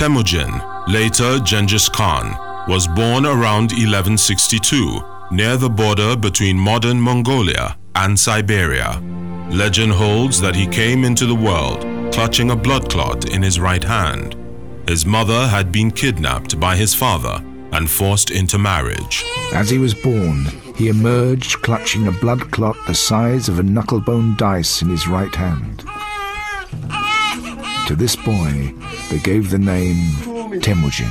Temujin, later Genghis Khan, was born around 1162 near the border between modern Mongolia and Siberia. Legend holds that he came into the world clutching a blood clot in his right hand. His mother had been kidnapped by his father and forced into marriage. As he was born, he emerged clutching a blood clot the size of a knucklebone dice in his right hand. To this boy, they gave the name Temujin.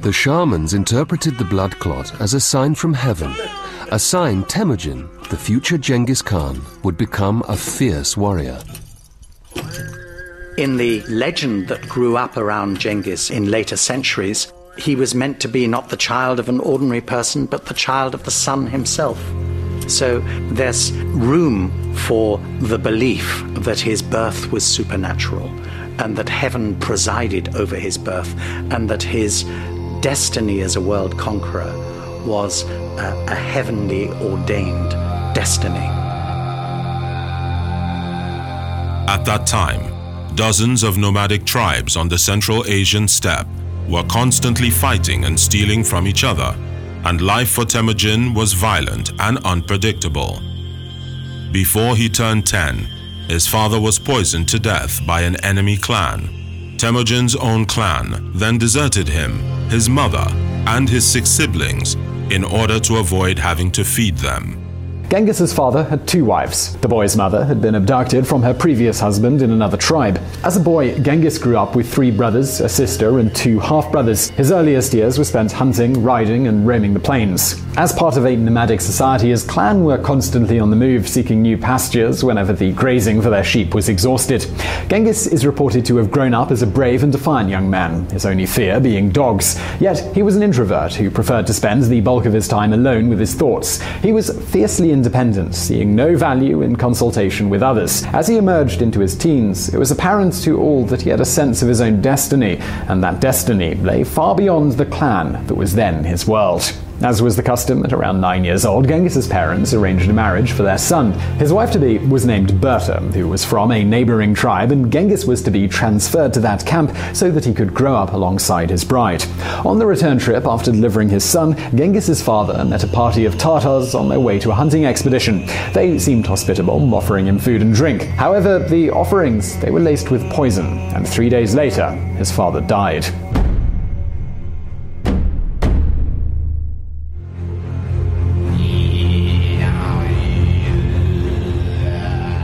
The shamans interpreted the blood clot as a sign from heaven, a sign Temujin, the future Genghis Khan, would become a fierce warrior. In the legend that grew up around Genghis in later centuries, he was meant to be not the child of an ordinary person, but the child of the sun himself. So there's room for the belief that his birth was supernatural and that heaven presided over his birth and that his destiny as a world conqueror was a, a heavenly ordained destiny. At that time, dozens of nomadic tribes on the Central Asian steppe were constantly fighting and stealing from each other, and life for Temujin was violent and unpredictable. Before he turned 10, his father was poisoned to death by an enemy clan. Temujin's own clan then deserted him, his mother, and his six siblings in order to avoid having to feed them. Genghis's father had two wives. The boy's mother had been abducted from her previous husband in another tribe. As a boy, Genghis grew up with three brothers, a sister, and two half brothers. His earliest years were spent hunting, riding, and roaming the plains. As part of a nomadic society, his clan were constantly on the move, seeking new pastures whenever the grazing for their sheep was exhausted. Genghis is reported to have grown up as a brave and defiant young man, his only fear being dogs. Yet, he was an introvert who preferred to spend the bulk of his time alone with his thoughts. He was fiercely independent, seeing no value in consultation with others. As he emerged into his teens, it was apparent to all that he had a sense of his own destiny, and that destiny lay far beyond the clan that was then his world. As was the custom at around nine years old, Genghis's parents arranged a marriage for their son. His wife to be was named Berta, who was from a neighboring tribe, and Genghis was to be transferred to that camp so that he could grow up alongside his bride. On the return trip after delivering his son, Genghis's father met a party of Tartars on their way to a hunting expedition. They seemed hospitable, offering him food and drink. However, the offerings they were laced with poison, and three days later, his father died.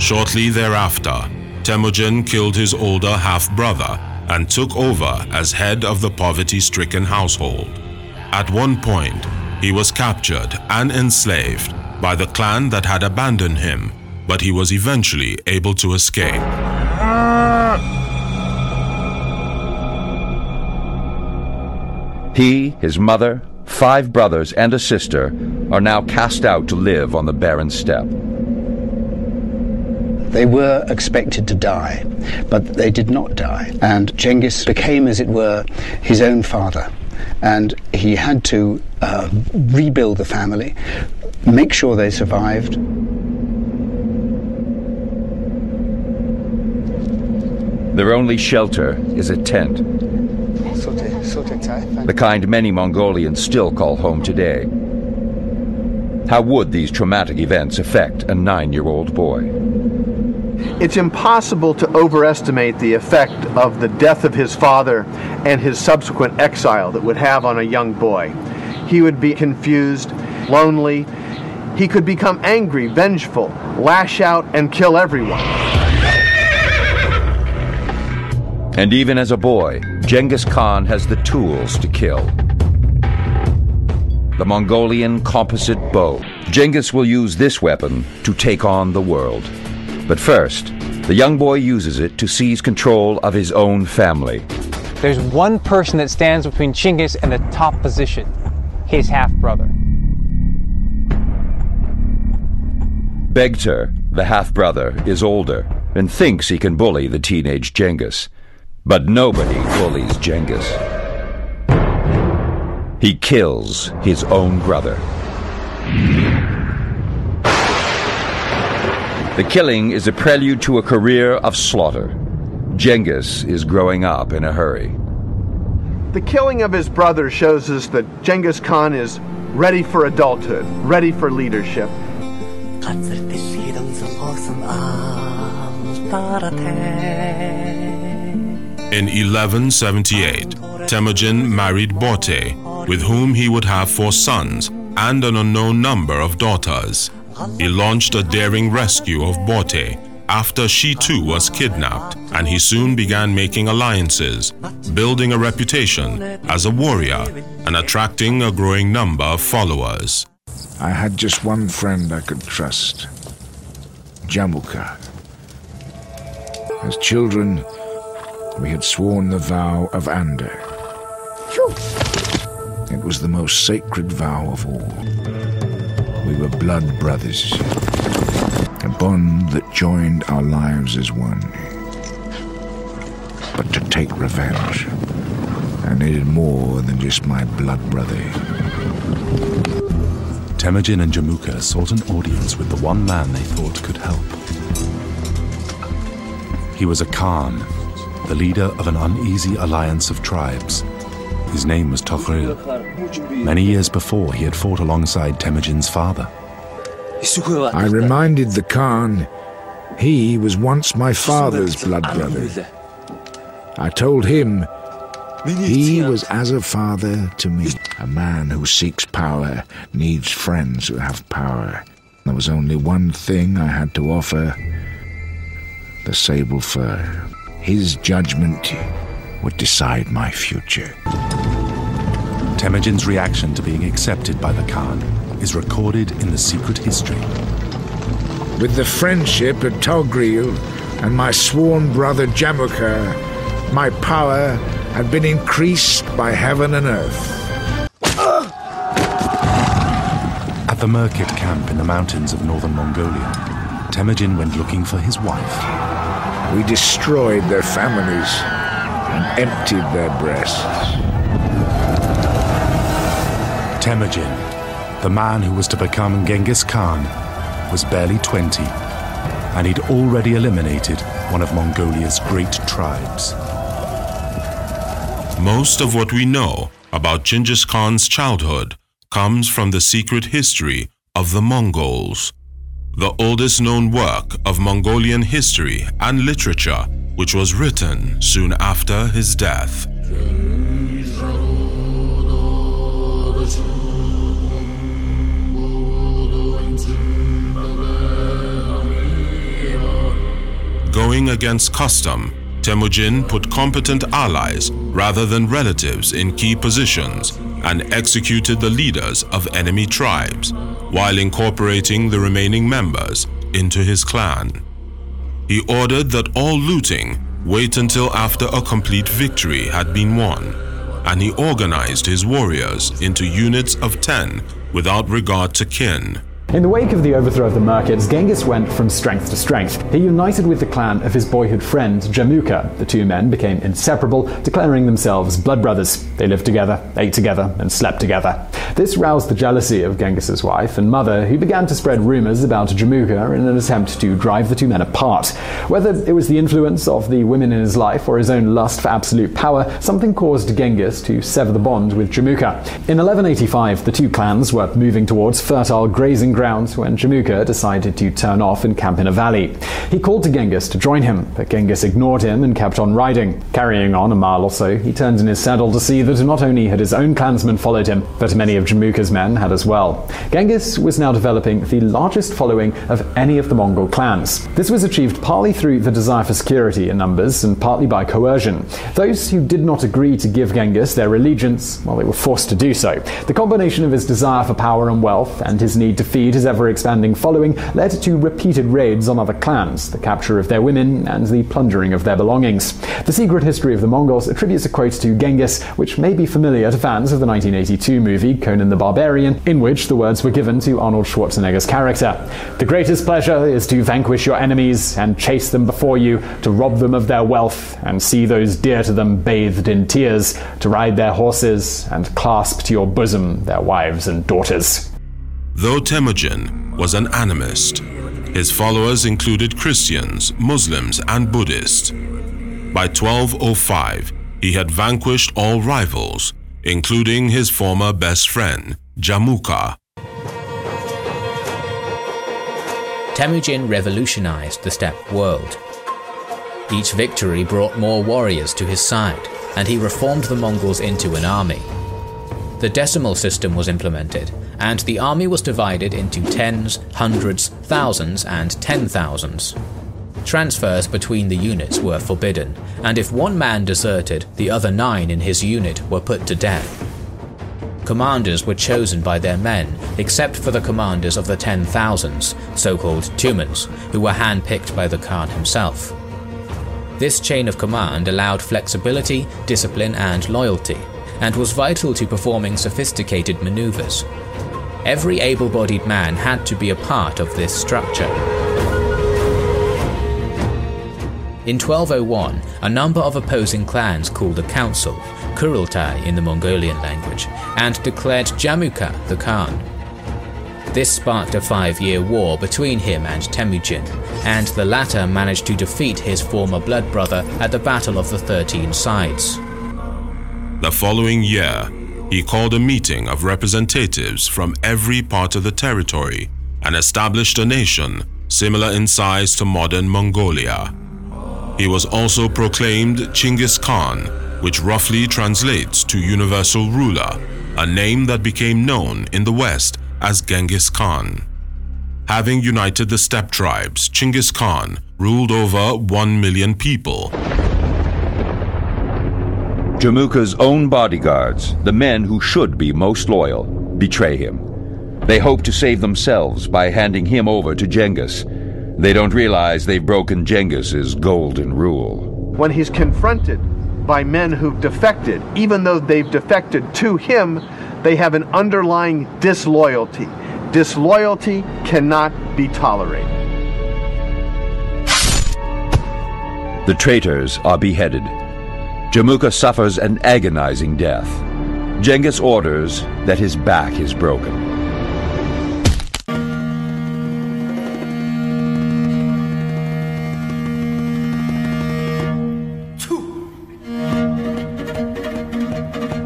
Shortly thereafter, Temujin killed his older half-brother and took over as head of the poverty-stricken household. At one point, he was captured and enslaved by the clan that had abandoned him, but he was eventually able to escape. He, his mother, five brothers, and a sister are now cast out to live on the barren steppe. They were expected to die, but they did not die. And Genghis became, as it were, his own father. And he had to uh, rebuild the family, make sure they survived. Their only shelter is a tent, the kind many Mongolians still call home today. How would these traumatic events affect a nine year old boy? It's impossible to overestimate the effect of the death of his father and his subsequent exile that would have on a young boy. He would be confused, lonely. He could become angry, vengeful, lash out, and kill everyone. And even as a boy, Genghis Khan has the tools to kill. The Mongolian composite bow. Genghis will use this weapon to take on the world. But first, the young boy uses it to seize control of his own family. There's one person that stands between Chinggis and the top position his half brother. Begter, the half brother, is older and thinks he can bully the teenage Genghis. But nobody bullies Genghis. He kills his own brother. The killing is a prelude to a career of slaughter. Genghis is growing up in a hurry. The killing of his brother shows us that Genghis Khan is ready for adulthood, ready for leadership. In 1178, Temujin married Borte, with whom he would have four sons and an unknown number of daughters. He launched a daring rescue of Borte after she too was kidnapped, and he soon began making alliances, building a reputation as a warrior and attracting a growing number of followers. I had just one friend I could trust Jamuka. As children, we had sworn the vow of anda. It was the most sacred vow of all. We were blood brothers, a bond that joined our lives as one. But to take revenge, I needed more than just my blood brother. Temujin and Jamuka sought an audience with the one man they thought could help. He was a Khan, the leader of an uneasy alliance of tribes. His name was Toghril. Many years before, he had fought alongside Temujin's father. I reminded the Khan he was once my father's blood brother. I told him he was as a father to me. A man who seeks power needs friends who have power. There was only one thing I had to offer the sable fur. His judgment would decide my future. Temujin's reaction to being accepted by the Khan is recorded in the secret history. With the friendship of Toghril and my sworn brother Jamuka, my power had been increased by heaven and earth. At the Merkit camp in the mountains of northern Mongolia, Temujin went looking for his wife. We destroyed their families and emptied their breasts. Temujin, the man who was to become Genghis Khan, was barely 20, and he'd already eliminated one of Mongolia's great tribes. Most of what we know about Genghis Khan's childhood comes from the secret history of the Mongols, the oldest known work of Mongolian history and literature, which was written soon after his death. Going against custom, Temujin put competent allies rather than relatives in key positions and executed the leaders of enemy tribes while incorporating the remaining members into his clan. He ordered that all looting wait until after a complete victory had been won, and he organized his warriors into units of 10 without regard to kin. In the wake of the overthrow of the Merkids, Genghis went from strength to strength. He united with the clan of his boyhood friend, Jamuka. The two men became inseparable, declaring themselves blood brothers. They lived together, ate together, and slept together. This roused the jealousy of Genghis's wife and mother, who began to spread rumors about Jamuka in an attempt to drive the two men apart. Whether it was the influence of the women in his life or his own lust for absolute power, something caused Genghis to sever the bond with Jamuka. In 1185, the two clans were moving towards fertile grazing grounds when Jamuka decided to turn off and camp in a valley. He called to Genghis to join him, but Genghis ignored him and kept on riding. Carrying on a mile or so, he turned in his saddle to see that not only had his own clansmen followed him, but many of Jamuka's men had as well. Genghis was now developing the largest following of any of the Mongol clans. This was achieved partly through the desire for security in numbers and partly by coercion. Those who did not agree to give Genghis their allegiance, well, they were forced to do so. The combination of his desire for power and wealth and his need to feed his ever expanding following led to repeated raids on other clans, the capture of their women, and the plundering of their belongings. The secret history of the Mongols attributes a quote to Genghis, which may be familiar to fans of the 1982 movie Conan the Barbarian, in which the words were given to Arnold Schwarzenegger's character. The greatest pleasure is to vanquish your enemies and chase them before you, to rob them of their wealth and see those dear to them bathed in tears, to ride their horses and clasp to your bosom their wives and daughters. Though Temujin was an animist, His followers included Christians, Muslims, and Buddhists. By 1205, he had vanquished all rivals, including his former best friend, Jamuka. Temujin revolutionized the steppe world. Each victory brought more warriors to his side, and he reformed the Mongols into an army. The decimal system was implemented, and the army was divided into tens, hundreds, thousands, and ten thousands. Transfers between the units were forbidden, and if one man deserted, the other nine in his unit were put to death. Commanders were chosen by their men, except for the commanders of the ten thousands, so-called tumens, who were handpicked by the Khan himself. This chain of command allowed flexibility, discipline, and loyalty, and was vital to performing sophisticated maneuvers. Every able bodied man had to be a part of this structure. In 1201, a number of opposing clans called a council, Kurultai in the Mongolian language, and declared Jamuka the Khan. This sparked a five year war between him and Temujin, and the latter managed to defeat his former blood brother at the Battle of the Thirteen Sides. The following year, he called a meeting of representatives from every part of the territory and established a nation similar in size to modern Mongolia. He was also proclaimed Chinggis Khan, which roughly translates to universal ruler, a name that became known in the West as Genghis Khan. Having united the steppe tribes, Chinggis Khan ruled over 1 million people. Jamuka's own bodyguards, the men who should be most loyal, betray him. They hope to save themselves by handing him over to Genghis. They don't realize they've broken Genghis's golden rule. When he's confronted by men who've defected, even though they've defected to him, they have an underlying disloyalty. Disloyalty cannot be tolerated. The traitors are beheaded. Jamuka suffers an agonizing death. Genghis orders that his back is broken.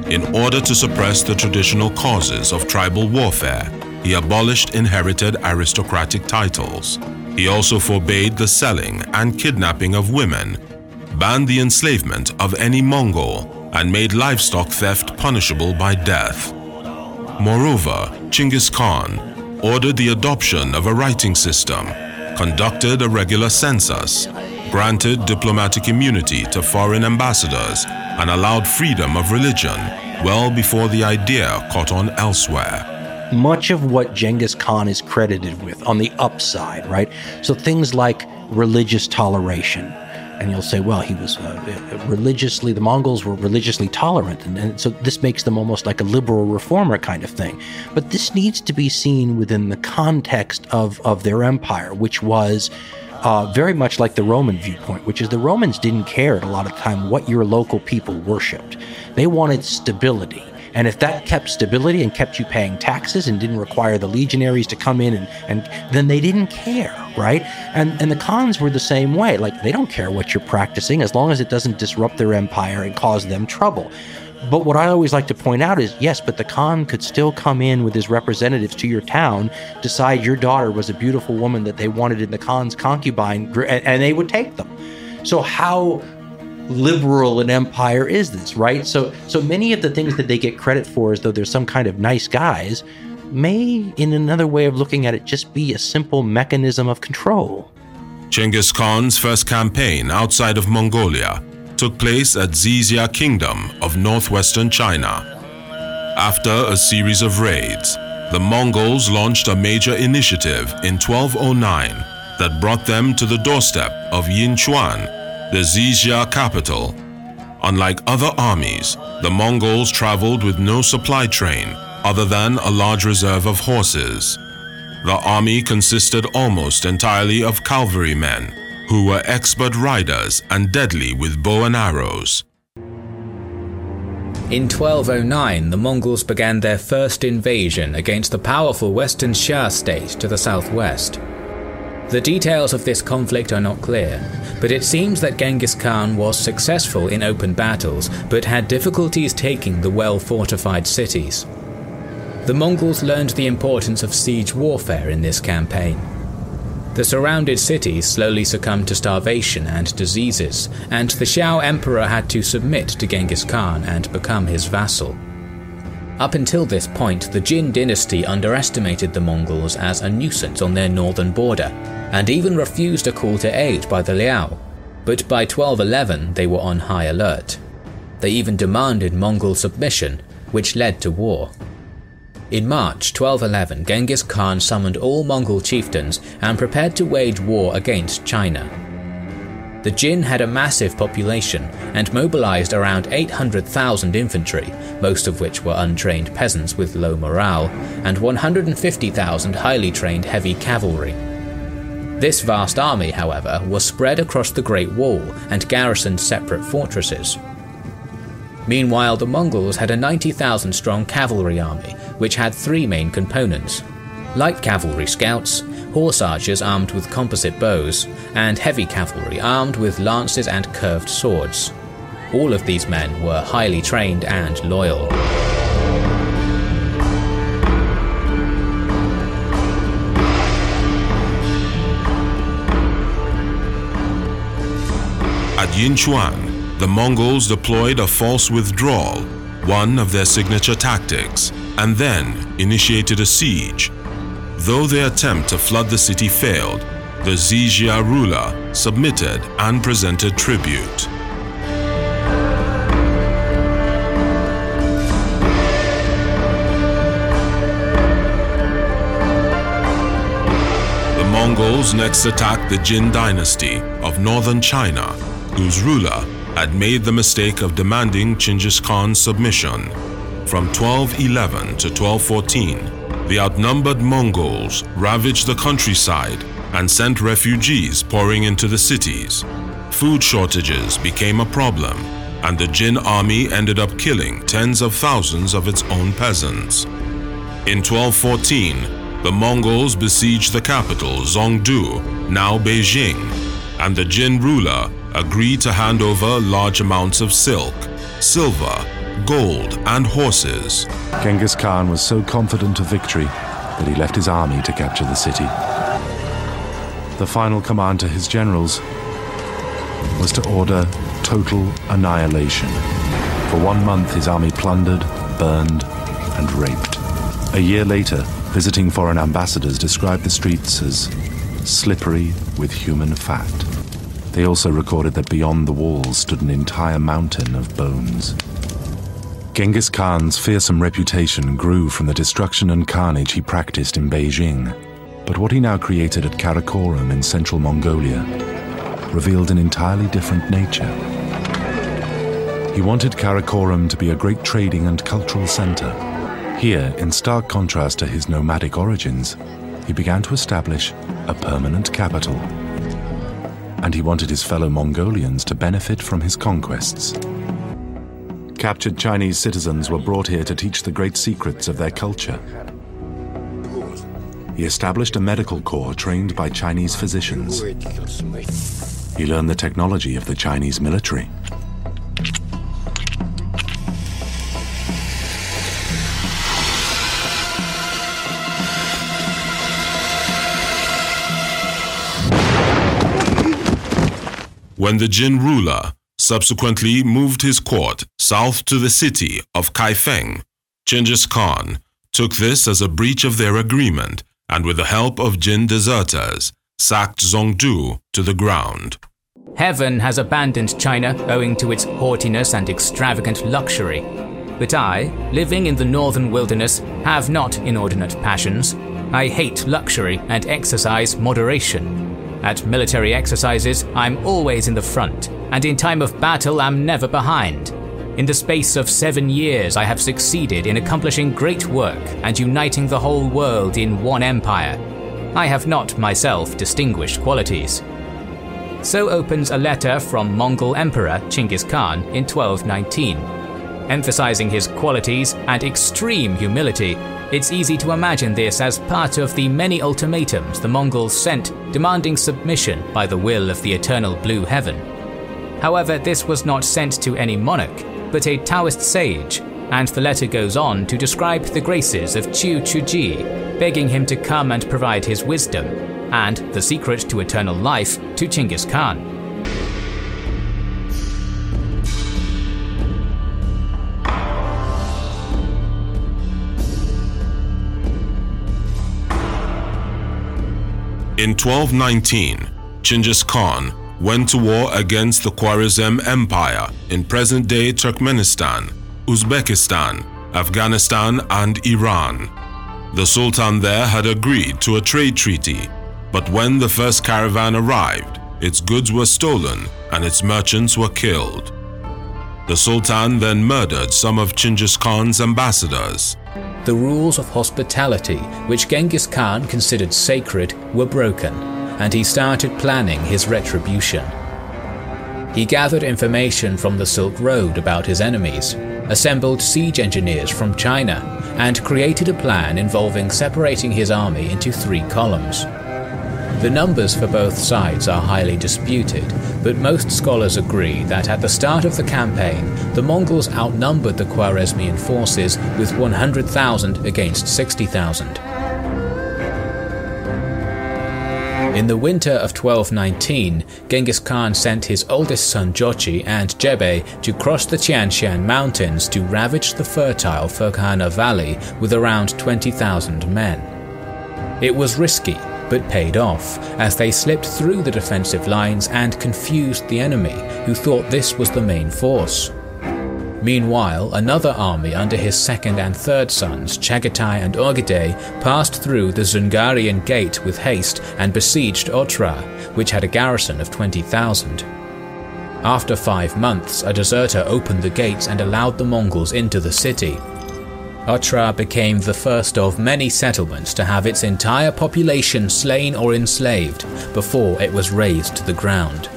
In order to suppress the traditional causes of tribal warfare, he abolished inherited aristocratic titles. He also forbade the selling and kidnapping of women, banned the enslavement of any Mongol, and made livestock theft punishable by death. Moreover, Chinggis Khan ordered the adoption of a writing system, conducted a regular census, granted diplomatic immunity to foreign ambassadors, and allowed freedom of religion well before the idea caught on elsewhere. Much of what Genghis Khan is credited with on the upside, right? So things like religious toleration. And you'll say, well, he was uh, religiously, the Mongols were religiously tolerant. And, and so this makes them almost like a liberal reformer kind of thing. But this needs to be seen within the context of, of their empire, which was uh, very much like the Roman viewpoint, which is the Romans didn't care at a lot of the time what your local people worshipped. They wanted stability. And if that kept stability and kept you paying taxes and didn't require the legionaries to come in and, and then they didn't care, right? And and the Khans were the same way. Like they don't care what you're practicing as long as it doesn't disrupt their empire and cause them trouble. But what I always like to point out is yes, but the Khan could still come in with his representatives to your town, decide your daughter was a beautiful woman that they wanted in the Khan's concubine, and they would take them. So, how liberal an empire is this, right? So so many of the things that they get credit for as though they're some kind of nice guys may in another way of looking at it just be a simple mechanism of control. Genghis Khan's first campaign outside of Mongolia took place at Xixia Kingdom of northwestern China. After a series of raids, the Mongols launched a major initiative in 1209 that brought them to the doorstep of Yinchuan the Xixia capital. Unlike other armies, the Mongols traveled with no supply train other than a large reserve of horses. The army consisted almost entirely of cavalrymen, who were expert riders and deadly with bow and arrows. In 1209, the Mongols began their first invasion against the powerful western Xia state to the southwest. The details of this conflict are not clear, but it seems that Genghis Khan was successful in open battles but had difficulties taking the well fortified cities. The Mongols learned the importance of siege warfare in this campaign. The surrounded cities slowly succumbed to starvation and diseases, and the Xia emperor had to submit to Genghis Khan and become his vassal. Up until this point, the Jin dynasty underestimated the Mongols as a nuisance on their northern border, and even refused a call to aid by the Liao. But by 1211, they were on high alert. They even demanded Mongol submission, which led to war. In March 1211, Genghis Khan summoned all Mongol chieftains and prepared to wage war against China. The Jin had a massive population and mobilized around 800,000 infantry, most of which were untrained peasants with low morale, and 150,000 highly trained heavy cavalry. This vast army, however, was spread across the Great Wall and garrisoned separate fortresses. Meanwhile, the Mongols had a 90,000 strong cavalry army, which had three main components light cavalry scouts, horse archers armed with composite bows, and heavy cavalry armed with lances and curved swords. All of these men were highly trained and loyal. At Yinchuan, the Mongols deployed a false withdrawal, one of their signature tactics, and then initiated a siege Though their attempt to flood the city failed, the Xixia ruler submitted and presented tribute. The Mongols next attacked the Jin dynasty of northern China, whose ruler had made the mistake of demanding Chinggis Khan's submission. From 1211 to 1214, the outnumbered Mongols ravaged the countryside and sent refugees pouring into the cities. Food shortages became a problem, and the Jin army ended up killing tens of thousands of its own peasants. In 1214, the Mongols besieged the capital, Zhongdu, now Beijing, and the Jin ruler agreed to hand over large amounts of silk, silver, gold, and horses. Genghis Khan was so confident of victory that he left his army to capture the city. The final command to his generals was to order total annihilation. For one month, his army plundered, burned, and raped. A year later, visiting foreign ambassadors described the streets as slippery with human fat. They also recorded that beyond the walls stood an entire mountain of bones. Genghis Khan's fearsome reputation grew from the destruction and carnage he practiced in Beijing. But what he now created at Karakorum in central Mongolia revealed an entirely different nature. He wanted Karakorum to be a great trading and cultural center. Here, in stark contrast to his nomadic origins, he began to establish a permanent capital. And he wanted his fellow Mongolians to benefit from his conquests. Captured Chinese citizens were brought here to teach the great secrets of their culture. He established a medical corps trained by Chinese physicians. He learned the technology of the Chinese military. When the Jin ruler subsequently moved his court south to the city of Kaifeng. Chinggis Khan took this as a breach of their agreement and with the help of Jin deserters, sacked Zhongdu to the ground. Heaven has abandoned China owing to its haughtiness and extravagant luxury. But I, living in the northern wilderness, have not inordinate passions. I hate luxury and exercise moderation. At military exercises, I'm always in the front, and in time of battle, I'm never behind. In the space of seven years, I have succeeded in accomplishing great work and uniting the whole world in one empire. I have not myself distinguished qualities. So opens a letter from Mongol Emperor Chinggis Khan in 1219. Emphasizing his qualities and extreme humility, it's easy to imagine this as part of the many ultimatums the Mongols sent demanding submission by the will of the eternal blue heaven. However, this was not sent to any monarch, but a Taoist sage, and the letter goes on to describe the graces of Qiu Chuji, begging him to come and provide his wisdom, and the secret to eternal life to Chinggis Khan. In 1219, Chinggis Khan went to war against the Khwarezm Empire in present-day Turkmenistan, Uzbekistan, Afghanistan and Iran. The Sultan there had agreed to a trade treaty, but when the first caravan arrived, its goods were stolen and its merchants were killed. The Sultan then murdered some of Chinggis Khan's ambassadors. The rules of hospitality, which Genghis Khan considered sacred, were broken, and he started planning his retribution. He gathered information from the Silk Road about his enemies, assembled siege engineers from China, and created a plan involving separating his army into three columns. The numbers for both sides are highly disputed, but most scholars agree that at the start of the campaign, the Mongols outnumbered the Khwarezmian forces with 100,000 against 60,000. In the winter of 1219, Genghis Khan sent his oldest son Jochi and Jebe to cross the Tianshan mountains to ravage the fertile Ferghana Valley with around 20,000 men. It was risky, but paid off, as they slipped through the defensive lines and confused the enemy, who thought this was the main force. Meanwhile, another army under his second and third sons, Chagatai and Ogedei, passed through the Dzungarian Gate with haste and besieged Otrar, which had a garrison of 20,000. After five months, a deserter opened the gates and allowed the Mongols into the city, Otrar became the first of many settlements to have its entire population slain or enslaved before it was razed to the ground.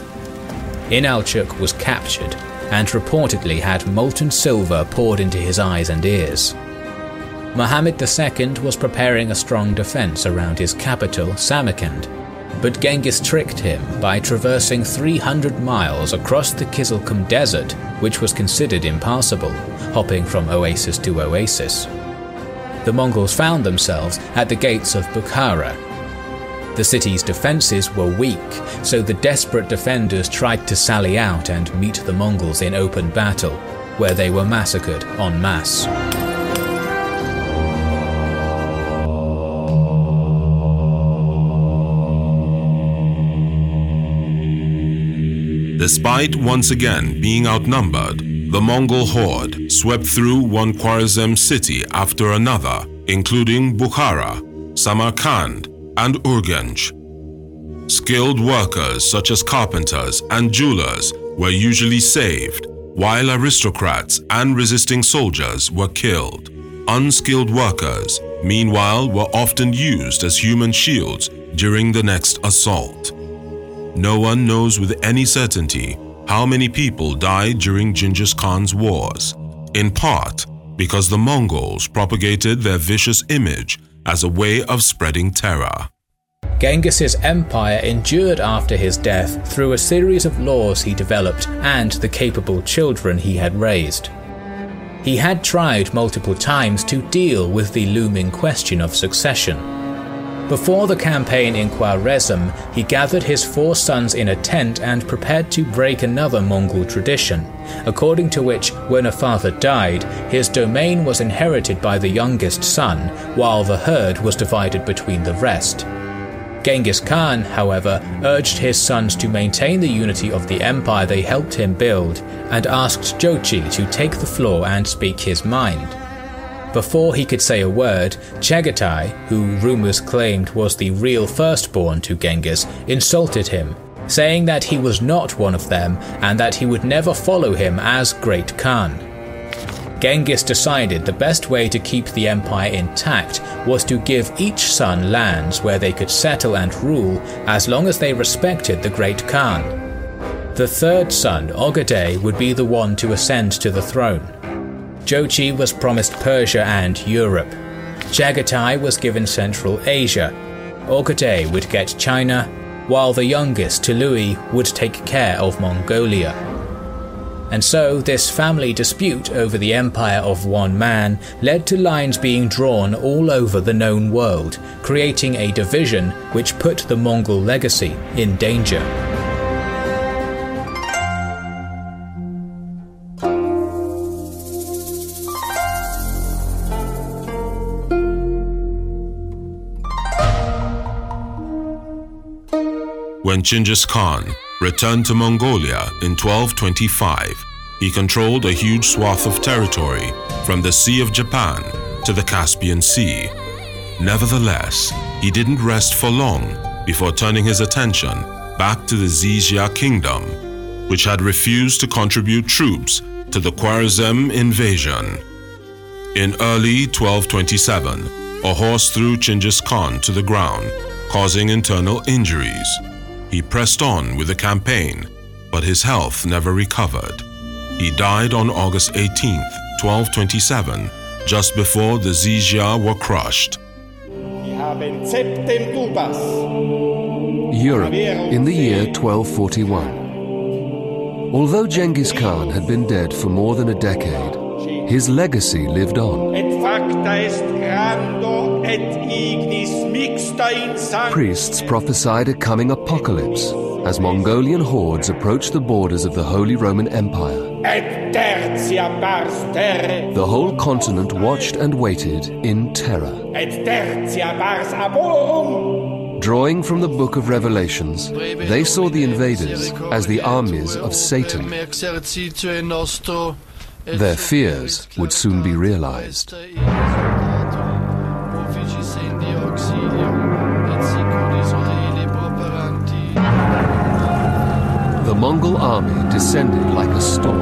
Inalchuk was captured and reportedly had molten silver poured into his eyes and ears. Muhammad II was preparing a strong defense around his capital, Samarkand, but Genghis tricked him by traversing 300 miles across the Kizilkum Desert, which was considered impassable, hopping from oasis to oasis. The Mongols found themselves at the gates of Bukhara. The city's defences were weak, so the desperate defenders tried to sally out and meet the Mongols in open battle, where they were massacred en masse. Despite once again being outnumbered, the Mongol horde swept through one Khwarezm city after another, including Bukhara, Samarkand, and Urgench. Skilled workers such as carpenters and jewelers were usually saved, while aristocrats and resisting soldiers were killed. Unskilled workers, meanwhile, were often used as human shields during the next assault. No one knows with any certainty how many people died during Genghis Khan's wars, in part because the Mongols propagated their vicious image as a way of spreading terror. Genghis's empire endured after his death through a series of laws he developed and the capable children he had raised. He had tried multiple times to deal with the looming question of succession, before the campaign in Khwarezm, he gathered his four sons in a tent and prepared to break another Mongol tradition, according to which, when a father died, his domain was inherited by the youngest son, while the herd was divided between the rest. Genghis Khan, however, urged his sons to maintain the unity of the empire they helped him build, and asked Jochi to take the floor and speak his mind. Before he could say a word, Chagatai, who rumors claimed was the real firstborn to Genghis, insulted him, saying that he was not one of them and that he would never follow him as Great Khan. Genghis decided the best way to keep the empire intact was to give each son lands where they could settle and rule as long as they respected the Great Khan. The third son, Ogedei, would be the one to ascend to the throne. Jochi was promised Persia and Europe. Chagatai was given Central Asia. Ogedei would get China, while the youngest, Tolui, would take care of Mongolia. And so, this family dispute over the empire of one man led to lines being drawn all over the known world, creating a division which put the Mongol legacy in danger. When Chinggis Khan returned to Mongolia in 1225, he controlled a huge swath of territory from the Sea of Japan to the Caspian Sea. Nevertheless, he didn't rest for long before turning his attention back to the Xixia kingdom, which had refused to contribute troops to the Khwarezm invasion. In early 1227, a horse threw Chinggis Khan to the ground, causing internal injuries. He pressed on with the campaign, but his health never recovered. He died on August 18, 1227, just before the Xixia were crushed. Europe in the year 1241. Although Genghis Khan had been dead for more than a decade, his legacy lived on. Priests prophesied a coming apocalypse as Mongolian hordes approached the borders of the Holy Roman Empire. The whole continent watched and waited in terror. Drawing from the book of Revelations, they saw the invaders as the armies of Satan. Their fears would soon be realized. The Mongol army descended like a storm.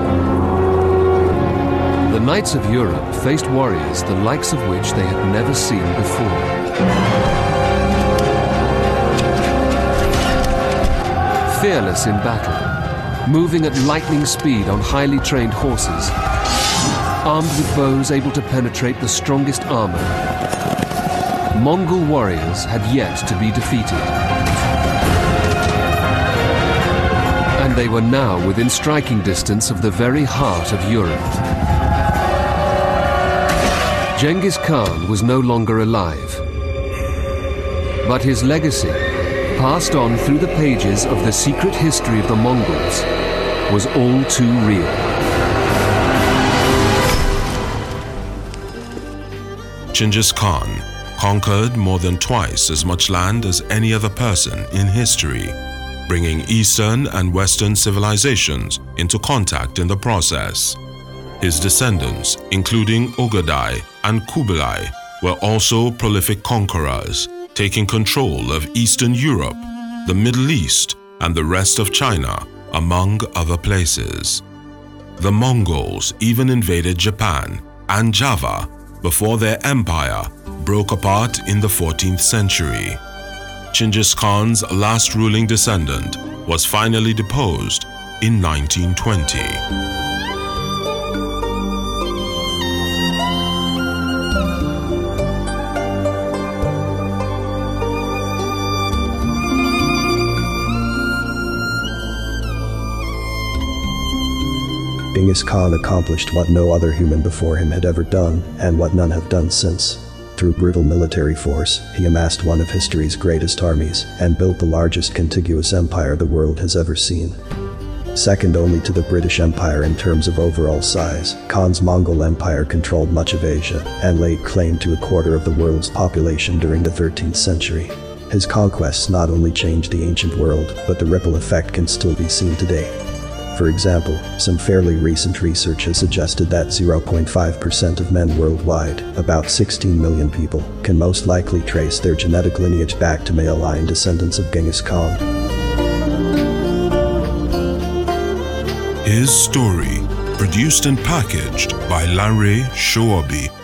The knights of Europe faced warriors the likes of which they had never seen before. Fearless in battle, moving at lightning speed on highly trained horses, armed with bows able to penetrate the strongest armor, Mongol warriors had yet to be defeated. And they were now within striking distance of the very heart of Europe. Genghis Khan was no longer alive. But his legacy, passed on through the pages of the secret history of the Mongols, was all too real. Chinggis Khan conquered more than twice as much land as any other person in history, bringing Eastern and Western civilizations into contact in the process. His descendants, including Ogadai and Kublai, were also prolific conquerors, taking control of Eastern Europe, the Middle East, and the rest of China, among other places. The Mongols even invaded Japan and Java before their empire broke apart in the 14th century. Chinggis Khan's last ruling descendant was finally deposed in 1920. Genghis Khan accomplished what no other human before him had ever done, and what none have done since. Through brutal military force, he amassed one of history's greatest armies and built the largest contiguous empire the world has ever seen. Second only to the British Empire in terms of overall size, Khan's Mongol Empire controlled much of Asia and laid claim to a quarter of the world's population during the 13th century. His conquests not only changed the ancient world, but the ripple effect can still be seen today. For example, some fairly recent research has suggested that 0.5% of men worldwide, about 16 million people, can most likely trace their genetic lineage back to male line descendants of Genghis Khan. His story, produced and packaged by Larry Shoabi